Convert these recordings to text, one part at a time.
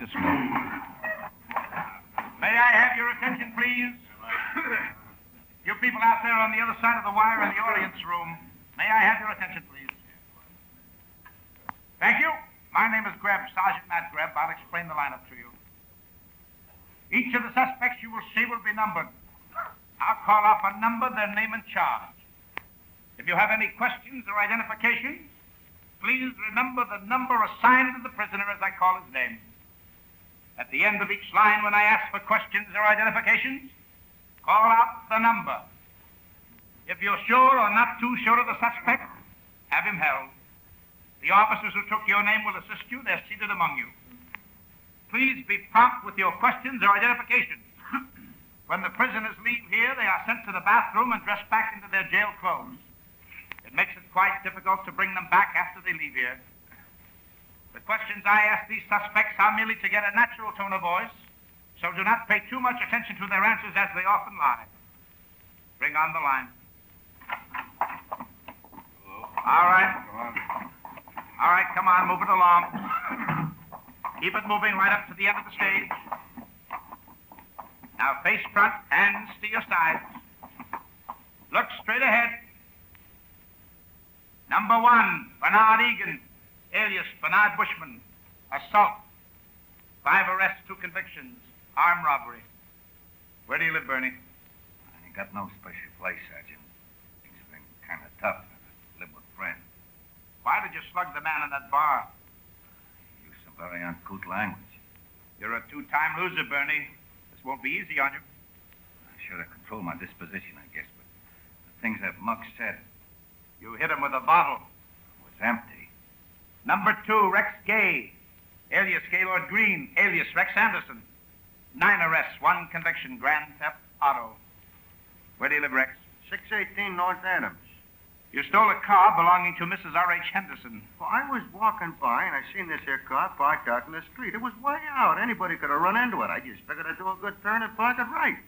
It's all right to smoke. May I have your attention, please? you people out there on the other side of the wire in the audience room, may I have your attention, please? Thank you. My name is Grebb, Sergeant Matt Grebb. I'll explain the lineup to you. Each of the suspects you will see will be numbered. I'll call off a number, their name and charge. If you have any questions or identifications, please remember the number assigned to the prisoner as I call his name. At the end of each line, when I ask for questions or identifications, call out the number. If you're sure or not too sure of the suspect, have him held. The officers who took your name will assist you. They're seated among you. Please be prompt with your questions or identifications. when the prisoners leave here, they are sent to the bathroom and dressed back into their jail clothes. It makes it quite difficult to bring them back after they leave here. The questions I ask these suspects are merely to get a natural tone of voice, so do not pay too much attention to their answers as they often lie. Bring on the line. All right. All right, come on, move it along. Keep it moving right up to the end of the stage. Now face front, hands to your sides. Look straight ahead. Number one, Bernard Egan, alias Bernard Bushman. Assault. Five arrests, two convictions. Armed robbery. Where do you live, Bernie? I ain't got no special place, Sergeant. Things have been kind of tough. I live with friends. Why did you slug the man in that bar? Use some very uncouth language. You're a two-time loser, Bernie. This won't be easy on you. I should have controlled my disposition, I guess, but the things that muck said You hit him with a bottle. It was empty. Number two, Rex Gay, alias Gaylord Green, alias Rex Anderson. Nine arrests, one conviction, grand theft auto. Where do you live, Rex? 618 North Adams. You stole a car belonging to Mrs. R.H. Henderson. Well, I was walking by and I seen this here car parked out in the street. It was way out. Anybody could have run into it. I just figured I'd do a good turn and park it right.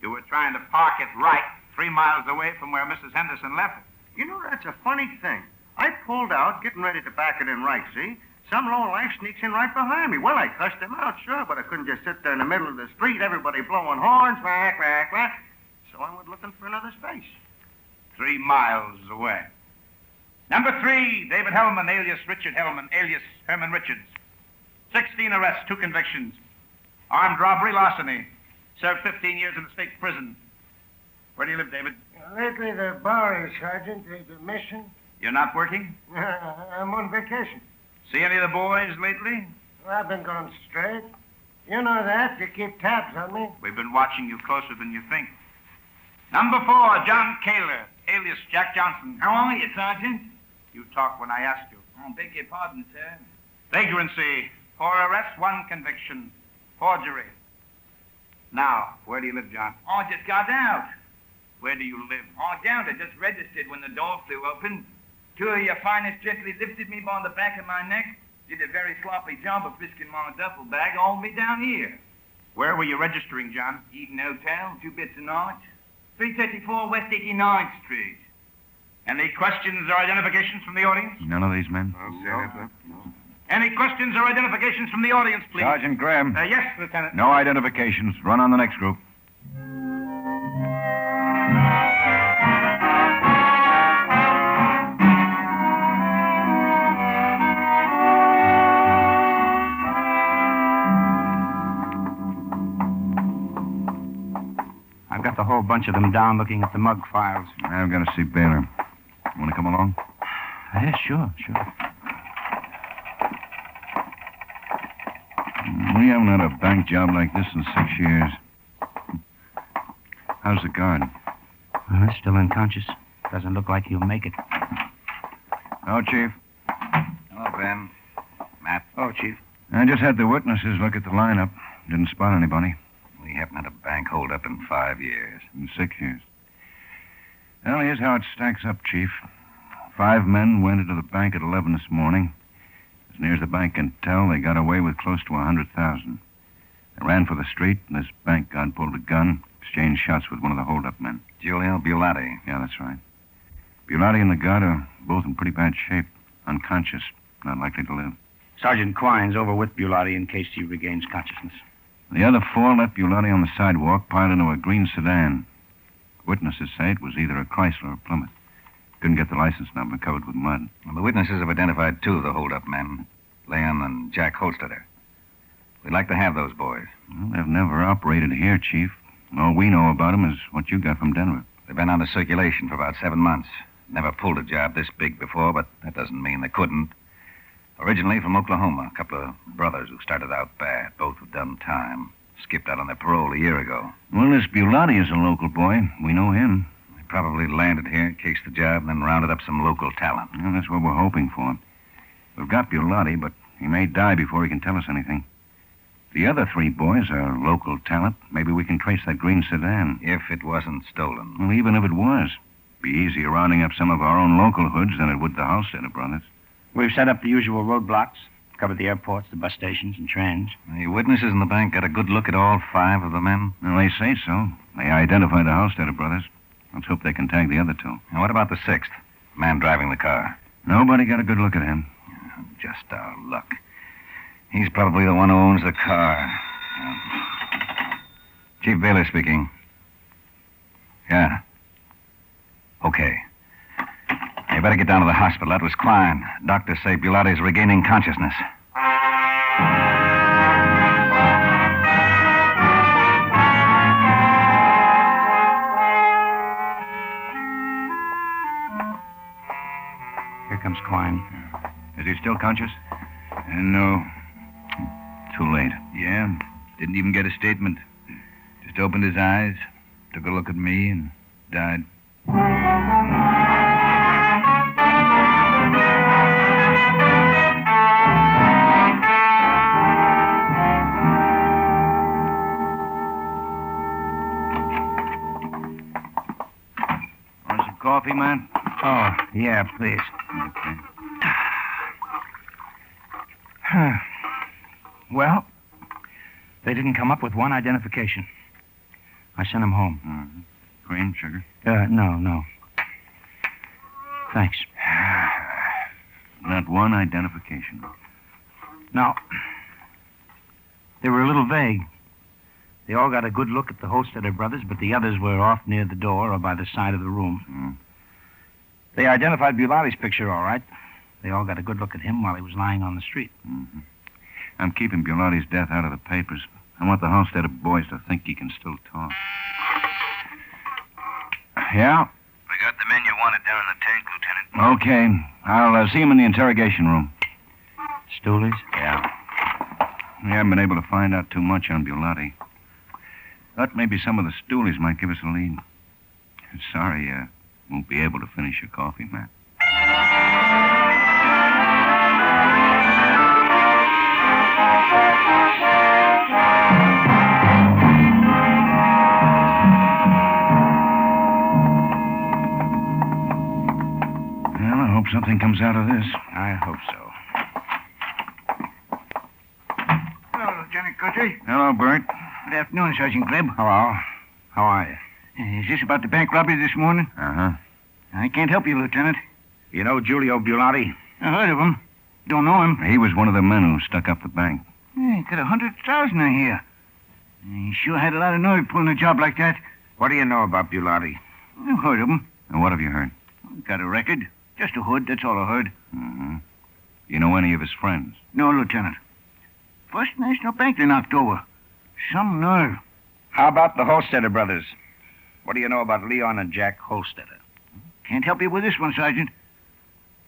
You were trying to park it right, three miles away from where Mrs. Henderson left it. You know, that's a funny thing. I pulled out, getting ready to back it in right, see? Some low life sneaks in right behind me. Well, I cussed him out, sure, but I couldn't just sit there in the middle of the street, everybody blowing horns, whack, whack, whack. So I went looking for another space. Three miles away. Number three, David Hellman, alias Richard Hellman, alias Herman Richards. 16 arrests, two convictions. Armed robbery, larceny. Served 15 years in the state prison. Where do you live, David? Lately, the bar, Sergeant, the mission. You're not working? I'm on vacation. See any of the boys lately? I've been going straight. You know that. You keep tabs on me. We've been watching you closer than you think. Number four, John Kaler, alias Jack Johnson. How are you, Sergeant? You talk when I ask you. Oh, beg your pardon, sir. Vagrancy, four arrests, one conviction. Forgery. Now, where do you live, John? Oh, I just got out. Where do you live? Oh, down. I just registered when the door flew open. Two of your finest gently lifted me by the back of my neck, did a very sloppy job of frisking my duffel bag, hauled me down here. Where were you registering, John? Eden Hotel, two bits of night. 334 West 89th Street. Any questions or identifications from the audience? None of these men? Any questions or identifications from the audience, please? Sergeant Graham. Uh, yes, Lieutenant. No identifications. Run on the next group. Whole bunch of them down looking at the mug files. I've got to see Baylor. Want to come along? Yeah, sure, sure. We We haven't had a bank job like this in six years. How's the guard? Uh, still unconscious. Doesn't look like he'll make it. Oh, Chief. Hello, Ben. Matt. Oh, Chief. I just had the witnesses look at the lineup. Didn't spot anybody. We haven't had a bank holdup in five years. In six years. Well, here's how it stacks up, Chief. Five men went into the bank at 11 this morning. As near as the bank can tell, they got away with close to a 100000 They ran for the street, and this bank guard pulled a gun, exchanged shots with one of the holdup men. Giulio Bulati. Yeah, that's right. Bulati and the guard are both in pretty bad shape. Unconscious. Not likely to live. Sergeant Quine's over with Bulati in case he regains consciousness. The other four left Bulati on the sidewalk, piled into a green sedan. Witnesses say it was either a Chrysler or Plymouth. Couldn't get the license number covered with mud. Well, the witnesses have identified two of the holdup men, Leon and Jack Holstetter. We'd like to have those boys. Well, they've never operated here, Chief. All we know about them is what you got from Denver. They've been out of circulation for about seven months. Never pulled a job this big before, but that doesn't mean they couldn't. Originally from Oklahoma, a couple of brothers who started out bad. Both have done time. Skipped out on their parole a year ago. Well, this Bulati is a local boy. We know him. They probably landed here, cased the job, and then rounded up some local talent. Well, that's what we're hoping for. We've got Bulati, but he may die before he can tell us anything. The other three boys are local talent. Maybe we can trace that green sedan. If it wasn't stolen. Well, even if it was, be easier rounding up some of our own local hoods than it would the Halstetter brothers. We've set up the usual roadblocks, covered the airports, the bus stations, and trains. The witnesses in the bank got a good look at all five of the men. Well, they say so. They identified the Halstetter brothers. Let's hope they can tag the other two. Now, what about the sixth? Man driving the car. Nobody got a good look at him. Just our luck. He's probably the one who owns the car. Chief Baylor speaking. Yeah. Okay. You better get down to the hospital. That was Quine. Doctors say Bulati's regaining consciousness. Here comes Quine. Is he still conscious? Uh, no. Too late. Yeah. Didn't even get a statement. Just opened his eyes, took a look at me, and died. Man? Oh, yeah, please. Okay. well, they didn't come up with one identification. I sent them home. Mhm. Cream, sugar? Uh, no, no. Thanks. Not one identification. Now, they were a little vague. They all got a good look at the Holstetter brothers, but the others were off near the door or by the side of the room. Hmm. They identified Bulati's picture all right. They all got a good look at him while he was lying on the street. Mhm. I'm keeping Bulati's death out of the papers. I want the Halstetter boys to think he can still talk. Yeah? We got the men you wanted down in the tank, Lieutenant. Okay. I'll uh, see him in the interrogation room. Stoolies? Yeah. We haven't been able to find out too much on Bulati. Thought maybe some of the stoolies might give us a lead. Sorry, uh, won't be able to finish your coffee, Matt. Well, I hope something comes out of this. I hope so. Hello, Lieutenant Guthrie. Hello, Bert. Good afternoon, Sergeant Grebb. Hello. How are you? Is this about the bank robbery this morning? Uh-huh. I can't help you, Lieutenant. You know Giulio Bulati? I heard of him. Don't know him. He was one of the men who stuck up the bank. Yeah, he got a hundred thousand I hear. He sure had a lot of nerve pulling a job like that. What do you know about Bulati? I've heard of him. Now, what have you heard? Got a record. Just a hood, that's all I heard. Mm-hmm. You know any of his friends? No, Lieutenant. First National Bank they knocked over. Some nerve. How about the Holstetter brothers? What do you know about Leon and Jack Holstetter? Can't help you with this one, Sergeant.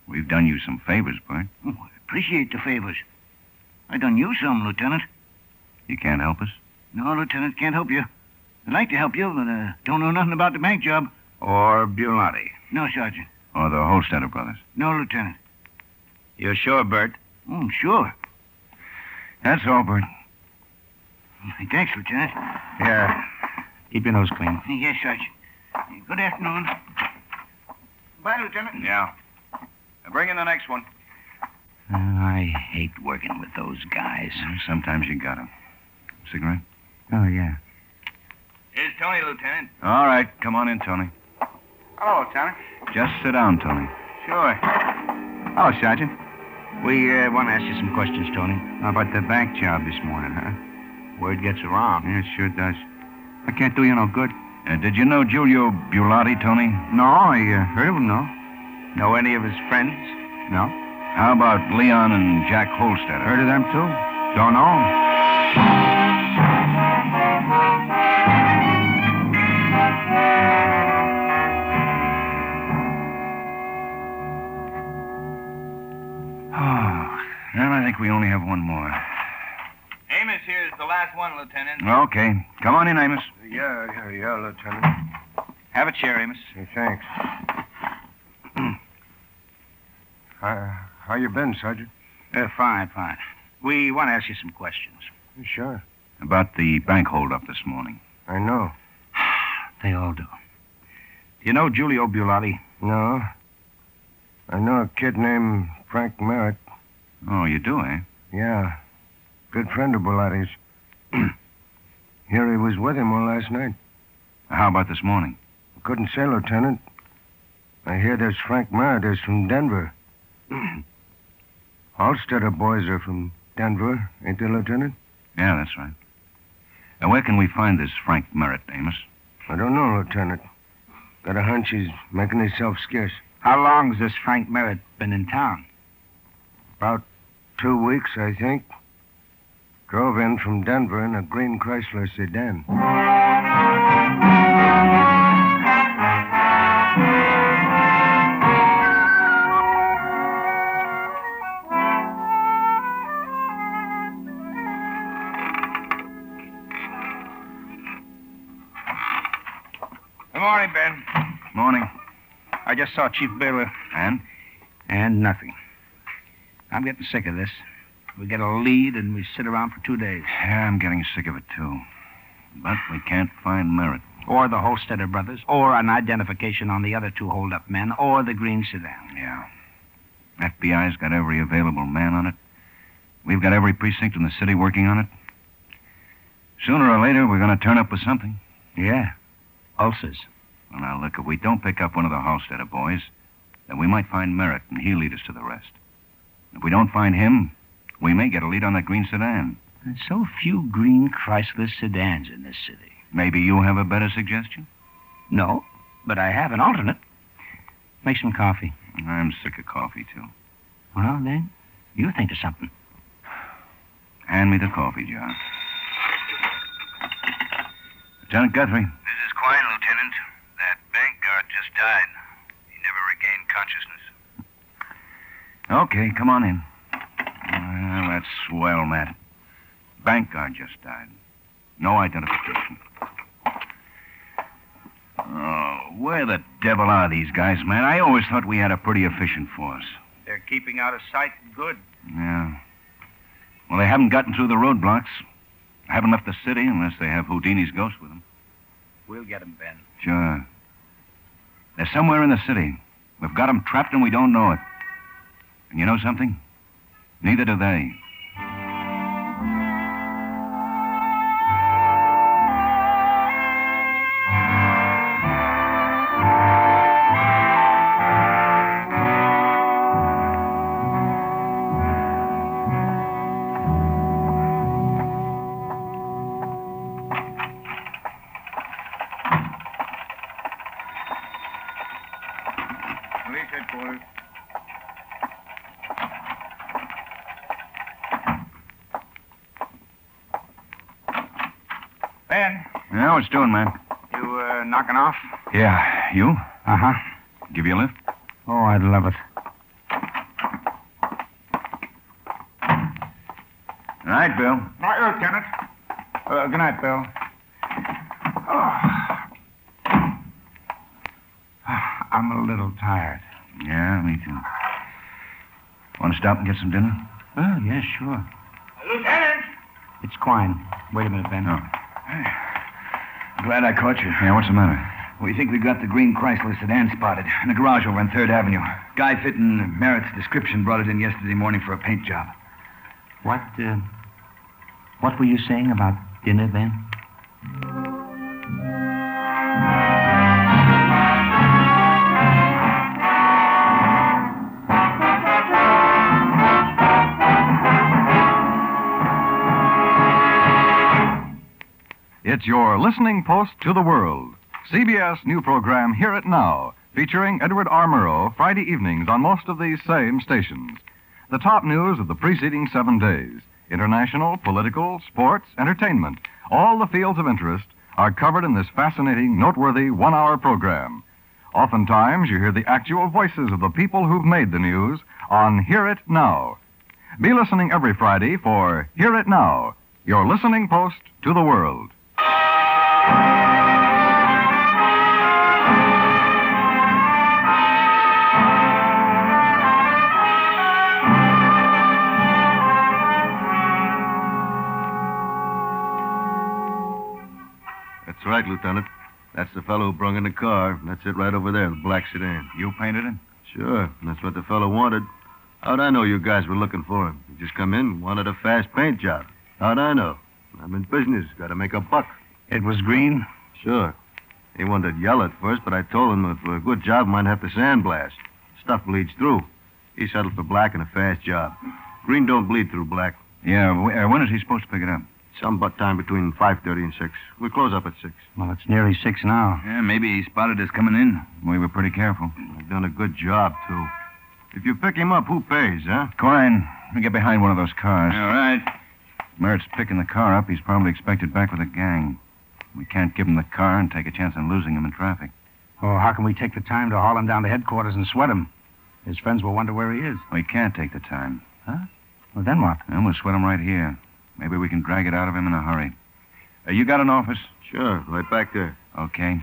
We've done you some favors, Bert. Oh, I appreciate the favors. I done you some, Lieutenant. You can't help us? No, Lieutenant, can't help you. I'd like to help you, but uh, don't know nothing about the bank job. Or Bulati. No, Sergeant. Or the Holstetter brothers? No, Lieutenant. You're sure, Bert? Oh, sure. That's all, Bert. Thanks, Lieutenant. Yeah. Keep your nose clean. Yes, Sergeant. Good afternoon. Bye, Lieutenant. Yeah. Now bring in the next one. Uh, I hate working with those guys. Sometimes you got 'em. Cigarette? Oh, yeah. Here's Tony, Lieutenant. All right. Come on in, Tony. Hello, Lieutenant. Just sit down, Tony. Sure. Hello, Sergeant. We uh, want to ask you some questions, Tony. How about the bank job this morning, huh? Word gets around. Yeah, it sure does. I can't do you no good. Uh, did you know Giulio Bulati, Tony? No, I uh, heard of him, no. Know any of his friends? No. How about Leon and Jack Holstead? Heard of them, too? Don't know. Oh, well, I think we only have one more. Amos here is the last one, Lieutenant. Okay. Come on in, Amos. Yeah, yeah, yeah, Lieutenant. Have a chair, Amos. Hey, thanks. how, how you been, Sergeant? Uh, fine, fine. We want to ask you some questions. Sure. About the bank holdup this morning. I know. They all do. You know Giulio Bulati? No. I know a kid named Frank Merritt. Oh, you do, eh? Yeah. Good friend of Bulati's. Here he was with him all last night. How about this morning? Couldn't say, Lieutenant. I hear there's Frank Merritt is from Denver. Halstetter boys are from Denver, ain't they, Lieutenant? Yeah, that's right. Now, where can we find this Frank Merritt, Amos? I don't know, Lieutenant. Got a hunch he's making himself scarce. How long's this Frank Merritt been in town? About two weeks, I think. Drove in from Denver in a green Chrysler sedan. Good morning, Ben. Morning. I just saw Chief Baylor. And? And nothing. I'm getting sick of this. We get a lead and we sit around for two days. Yeah, I'm getting sick of it, too. But we can't find Merritt. Or the Holstetter brothers, or an identification on the other two hold-up men, or the green sedan. Yeah. FBI's got every available man on it. We've got every precinct in the city working on it. Sooner or later, we're going to turn up with something. Yeah. Ulcers. Well, now, look, if we don't pick up one of the Halstetter boys, then we might find Merritt, and he'll lead us to the rest. If we don't find him, we may get a lead on that green sedan. There's so few green Chrysler sedans in this city. Maybe you have a better suggestion? No, but I have an alternate. Make some coffee. I'm sick of coffee, too. Well, then, you think of something. Hand me the coffee jar. Lieutenant Guthrie. This is Quine, Lieutenant. That bank guard just died. He never regained consciousness. Okay, come on in. That's swell, Matt. Bank guard just died. No identification. Oh, where the devil are these guys, man? I always thought we had a pretty efficient force. They're keeping out of sight good. Yeah. Well, they haven't gotten through the roadblocks. Haven't left the city unless they have Houdini's ghost with them. We'll get them, Ben. Sure. They're somewhere in the city. We've got them trapped and we don't know it. And you know something? Neither do they. Ben, Yeah, what's doing, man? You, uh, knocking off? Yeah, you? Uh-huh. Give you a lift? Oh, I'd love it. All right, Bill. Right, Lieutenant. Uh, good night, Bill. Oh. I'm a little tired. Yeah, me too. Want to stop and get some dinner? Oh, yeah, sure. Lieutenant! It's Quine. Wait a minute, Ben. Oh. Glad I caught you. Yeah, what's the matter? We think we got the green Chrysler sedan spotted in a garage over on 3rd Avenue. Guy fitting Merritt's description brought it in yesterday morning for a paint job. What, uh, what were you saying about dinner, Ben? It's your listening post to the world. CBS new program Hear It Now, featuring Edward R. Murrow Friday evenings on most of these same stations. The top news of the preceding seven days international, political, sports, entertainment, all the fields of interest are covered in this fascinating, noteworthy one hour program. Oftentimes, you hear the actual voices of the people who've made the news on Hear It Now. Be listening every Friday for Hear It Now, your listening post to the world. That's right, Lieutenant. That's the fellow who brung in the car. That's it right over there, the black sedan. You painted it? Sure, that's what the fellow wanted. How'd I know you guys were looking for him? He just come in, wanted a fast paint job. How'd I know? I'm in business, gotta make a buck. It was green? Sure. He wanted yellow at first, but I told him if for a good job, might have to sandblast. Stuff bleeds through. He settled for black and a fast job. Green don't bleed through black. Yeah, w- uh, when is he supposed to pick it up? Some but time between 5.30 and 6. We close up at 6. Well, it's nearly six now. Yeah, maybe he spotted us coming in. We were pretty careful. I've done a good job, too. If you pick him up, who pays, huh? Quine, let me get behind one of those cars. All right. Merritt's picking the car up. He's probably expected back with a gang. We can't give him the car and take a chance on losing him in traffic. Oh, how can we take the time to haul him down to headquarters and sweat him? His friends will wonder where he is. We can't take the time. Huh? Well, then what? Then we'll sweat him right here. Maybe we can drag it out of him in a hurry. Uh, you got an office? Sure, right back there. Okay.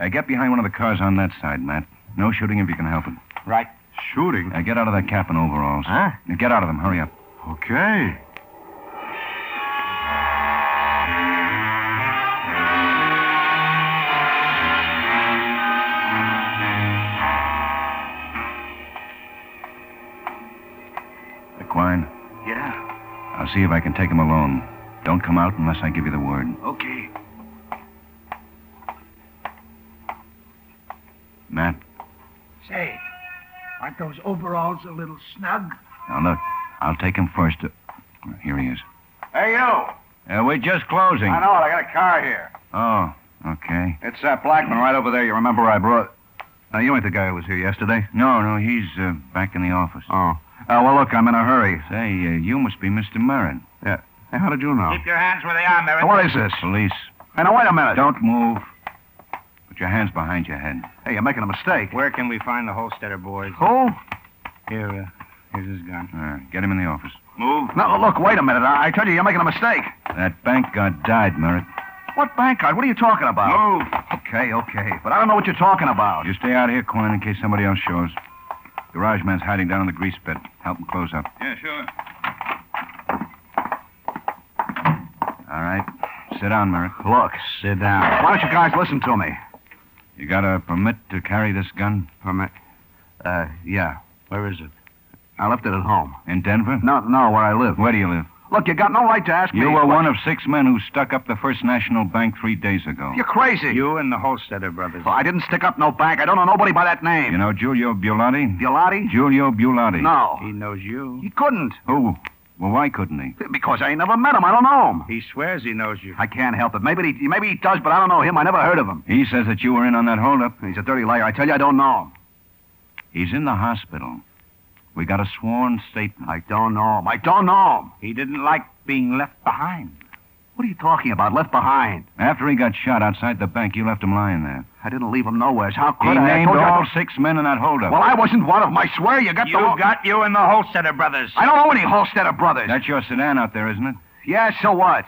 Uh, get behind one of the cars on that side, Matt. No shooting if you can help it. Right. Shooting? Uh, get out of that cap and overalls. Huh? Uh, Get out of them. Hurry up. Okay. See if I can take him alone. Don't come out unless I give you the word. Okay. Matt, Say, aren't those overalls a little snug? now look. I'll take him first. Uh, here he is. Hey, you. Uh, we're just closing. I know it. I got a car here. Oh, okay. It's that Blackman right over there. You remember I brought. Now, you ain't the guy who was here yesterday? No, no, he's uh, back in the office. Oh. Uh, well, look, I'm in a hurry. Say, uh, you must be Mr. Merritt. Hey, how did you know? Keep your hands where they are, Merritt. What is this? Police. Hey, now, wait a minute. Don't move. Put your hands behind your head. Hey, you're making a mistake. Where can we find the Holstetter boys? Who? Here, uh, here's his gun. Uh, get him in the office. Move. No, look, wait a minute. I, I tell you, you're making a mistake. That bank guard died, Merritt. What bank card? What are you talking about? Move. Okay, okay. But I don't know what you're talking about. You stay out here, Quine, in case somebody else shows. Garage man's hiding down in the grease pit. Help him close up. Yeah, sure. All right. Sit down, Merritt. Look, Sit down. why don't you guys listen to me? You got a permit to carry this gun Permit? Uh, yeah. Where is it? I left it at home. in Denver? No, no, where I live. Where do you live? Look, you got no right to ask me. You were one of six men who stuck up the First National Bank three days ago. You're crazy. You and the Holstetter brothers. Well, I didn't stick up no bank. I don't know nobody by that name. You know Giulio Bulati? Biolotti? Giulio Bulati. No. He knows you. He couldn't. Who? Well, why couldn't he? Because I ain't never met him. I don't know him. He swears he knows you. I can't help it. Maybe he, maybe he does, but I don't know him. I never heard of him. He says that you were in on that holdup. He's a dirty liar. I tell you, I don't know him. He's in the hospital. We got a sworn statement. I don't know him. I don't know him. He didn't like being left behind. What are you talking about? Left behind? After he got shot outside the bank, you left him lying there. I didn't leave him nowhere. How He could I? I named told you I all six men in that holdup. Well, I wasn't one of them. I swear you got You the wrong- got you and the Holstetter brothers. I don't know any Holstetter brothers. That's your sedan out there, isn't it? Yeah, so what?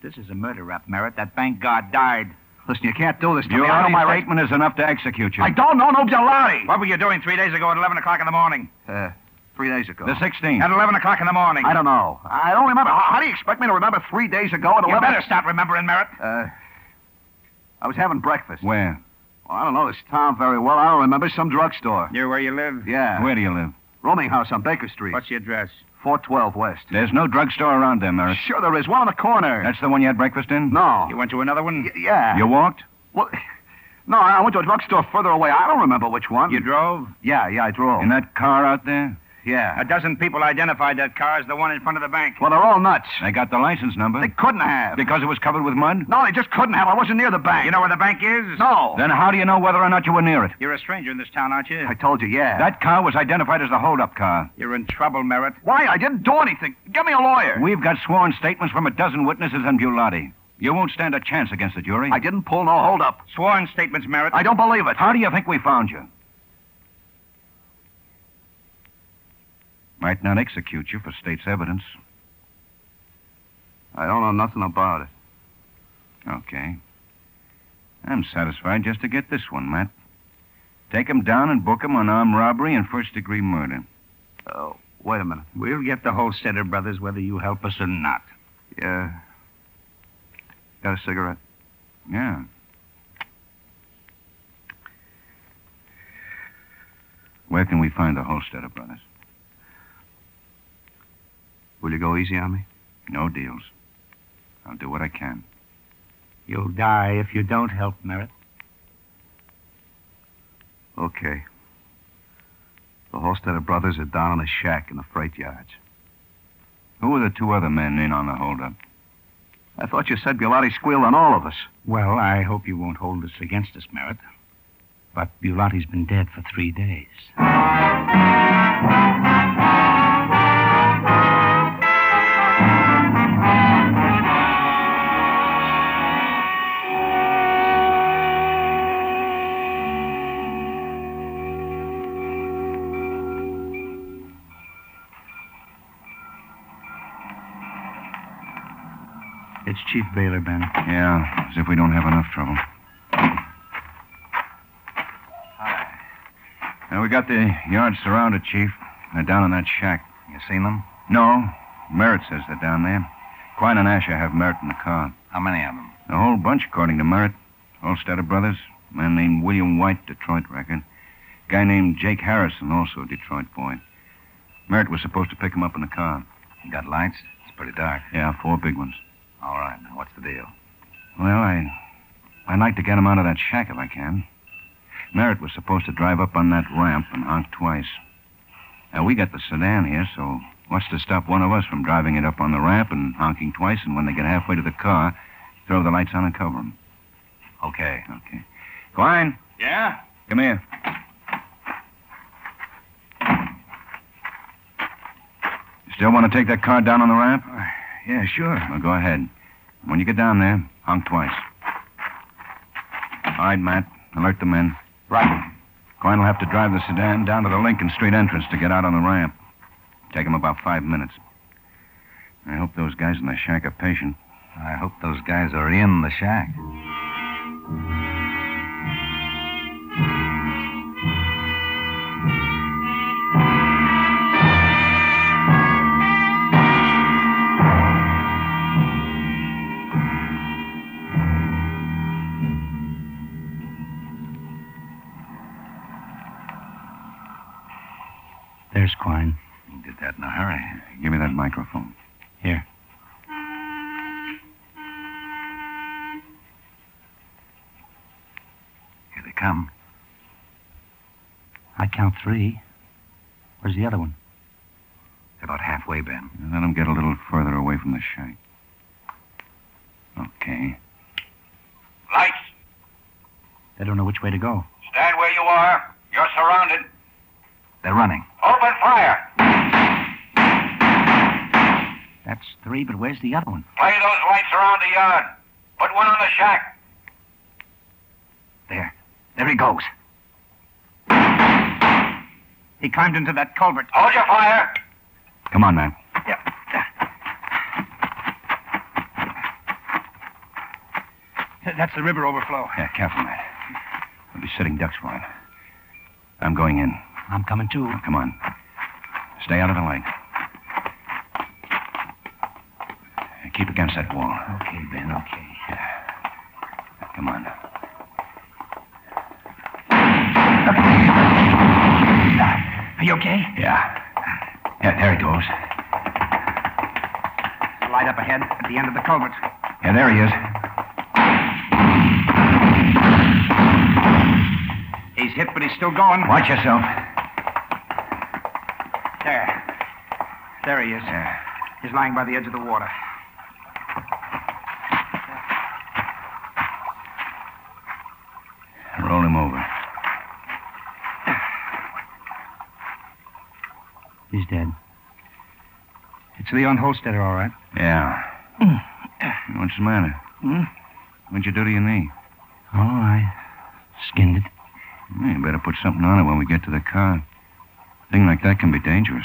This is a murder rap, Merritt. That bank guard died. Listen, you can't do this to me. I know my statement is enough to execute you. I don't know no Biolotti. What were you doing three days ago at 11 o'clock in the morning? Uh, three days ago. The 16th. At 11 o'clock in the morning. I don't know. I don't remember. How, how do you expect me to remember three days ago at 11? You better stop remembering, Merritt. Uh, I was having breakfast. Where? Well, I don't know this town very well. I don't remember. Some drugstore. Near where you live? Yeah. Where do you live? Rooming house on Baker Street. What's the address? 412 West. There's no drugstore around there, Merritt. Sure there is. One on the corner. That's the one you had breakfast in? No. You went to another one? Y- yeah. You walked? Well, no, I went to a drugstore further away. I don't remember which one. You drove? Yeah, yeah, I drove. In that car out there? Yeah. A dozen people identified that car as the one in front of the bank. Well, they're all nuts. They got the license number. They couldn't have. Because it was covered with mud? No, they just couldn't have. I wasn't near the bank. You know where the bank is? No. Then how do you know whether or not you were near it? You're a stranger in this town, aren't you? I told you, yeah. That car was identified as the holdup car. You're in trouble, Merritt. Why? I didn't do anything. Get me a lawyer. We've got sworn statements from a dozen witnesses and Bulati. You won't stand a chance against the jury. I didn't pull no holdup. Sworn statements, Merritt. I don't believe it. How do you think we found you? Might not execute you for state's evidence. I don't know nothing about it. Okay. I'm satisfied just to get this one, Matt. Take him down and book him on armed robbery and first degree murder. Oh, wait a minute. We'll get the Holstetter brothers whether you help us or not. Yeah. Got a cigarette? Yeah. Where can we find the Holstetter brothers? Will you go easy on me? No deals. I'll do what I can. You'll die if you don't help, Merritt. Okay. The Holstetter brothers are down in a shack in the freight yards. Who were the two other men in on the holdup? I thought you said Biolotti squealed on all of us. Well, I hope you won't hold this against us, Merritt. But Bulati's been dead for three days. Chief Baylor, Ben. Yeah, as if we don't have enough trouble. Hi. Now, we got the yard surrounded, Chief. They're down in that shack. You seen them? No. Merritt says they're down there. Quine and Asher have Merritt in the car. How many of them? A whole bunch, according to Merritt. Holstetter brothers. A man named William White, Detroit record. Guy named Jake Harrison, also a Detroit boy. Merritt was supposed to pick him up in the car. You got lights? It's pretty dark. Yeah, four big ones. All right. Now, what's the deal? Well, I, I'd like to get him out of that shack if I can. Merritt was supposed to drive up on that ramp and honk twice. Now, we got the sedan here, so what's to stop one of us from driving it up on the ramp and honking twice, and when they get halfway to the car, throw the lights on and cover them? Okay. Okay. Quine, Yeah? come here. You still want to take that car down on the ramp? Yeah, sure. Well, go ahead. When you get down there, honk twice. All right, Matt. Alert the men. Right. Quine will have to drive the sedan down to the Lincoln Street entrance to get out on the ramp. Take him about five minutes. I hope those guys in the shack are patient. I hope those guys are in the shack. There's Quine. You did that in a hurry. Give me that microphone. Here. Here they come. I count three. Where's the other one? They're about halfway, Ben. Let them get a little further away from the shack. Okay. Lights. They don't know which way to go. Stand where you are. You're surrounded. They're running. Open fire. That's three, but where's the other one? Play those lights around the yard. Put one on the shack. There. There he goes. He climbed into that culvert. Hold your fire. Come on, man. Yeah. That's the river overflow. Yeah, careful, Matt. We'll be sitting ducks for him. I'm going in. I'm coming too. Come on. Stay out of the light. Keep against that wall. Okay, Ben, okay. Come on. Are you okay? Yeah. Yeah, there he goes. Light up ahead at the end of the culvert. Yeah, there he is. He's hit, but he's still going. Watch yourself. There he is. Yeah. He's lying by the edge of the water. Roll him over. He's dead. It's Leon Holstetter, all right. Yeah. What's the matter? Hmm? What'd you do to your knee? Oh, I skinned it. Well, you better put something on it when we get to the car. A thing like that can be dangerous.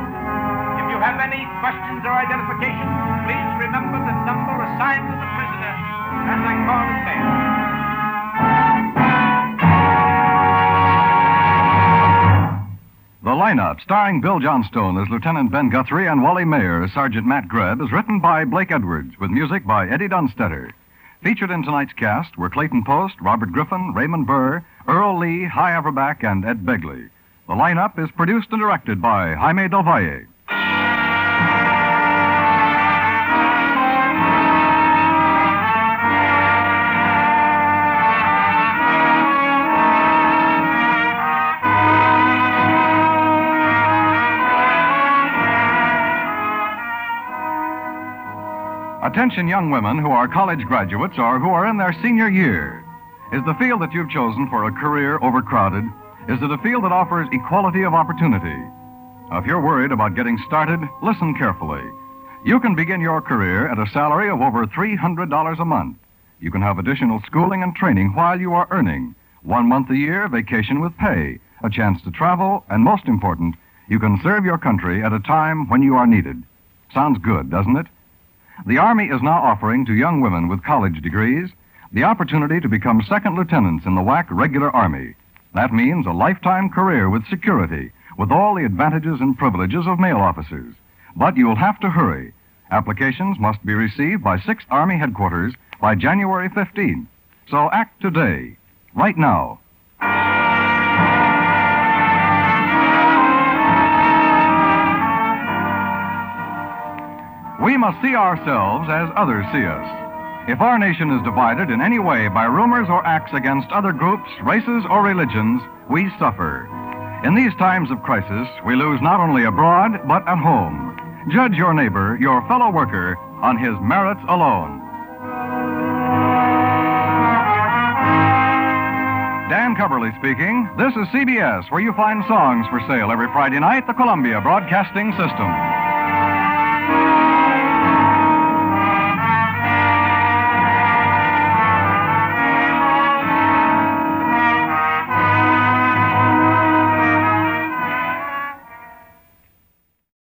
Have any questions or identification, please remember the number assigned to the prisoner as I call his name. The lineup, starring Bill Johnstone as Lieutenant Ben Guthrie and Wally Maher as Sergeant Matt Grebb, is written by Blake Edwards with music by Eddie Dunstedter. Featured in tonight's cast were Clayton Post, Robert Griffin, Raymond Burr, Earl Lee, Hy Averback, and Ed Begley. The lineup is produced and directed by Jaime Del Valle. Attention, young women who are college graduates or who are in their senior year. Is the field that you've chosen for a career overcrowded? Is it a field that offers equality of opportunity? Now, if you're worried about getting started, listen carefully. You can begin your career at a salary of over $300 a month. You can have additional schooling and training while you are earning. One month a year, vacation with pay, a chance to travel, and most important, you can serve your country at a time when you are needed. Sounds good, doesn't it? The Army is now offering to young women with college degrees the opportunity to become second lieutenants in the WAC regular Army. That means a lifetime career with security, with all the advantages and privileges of male officers. But you'll have to hurry. Applications must be received by 6th Army headquarters by January 15th. So act today, right now. We must see ourselves as others see us. If our nation is divided in any way by rumors or acts against other groups, races, or religions, we suffer. In these times of crisis, we lose not only abroad, but at home. Judge your neighbor, your fellow worker, on his merits alone. Dan Cubberly speaking. This is CBS, where you find songs for sale every Friday night, the Columbia Broadcasting System.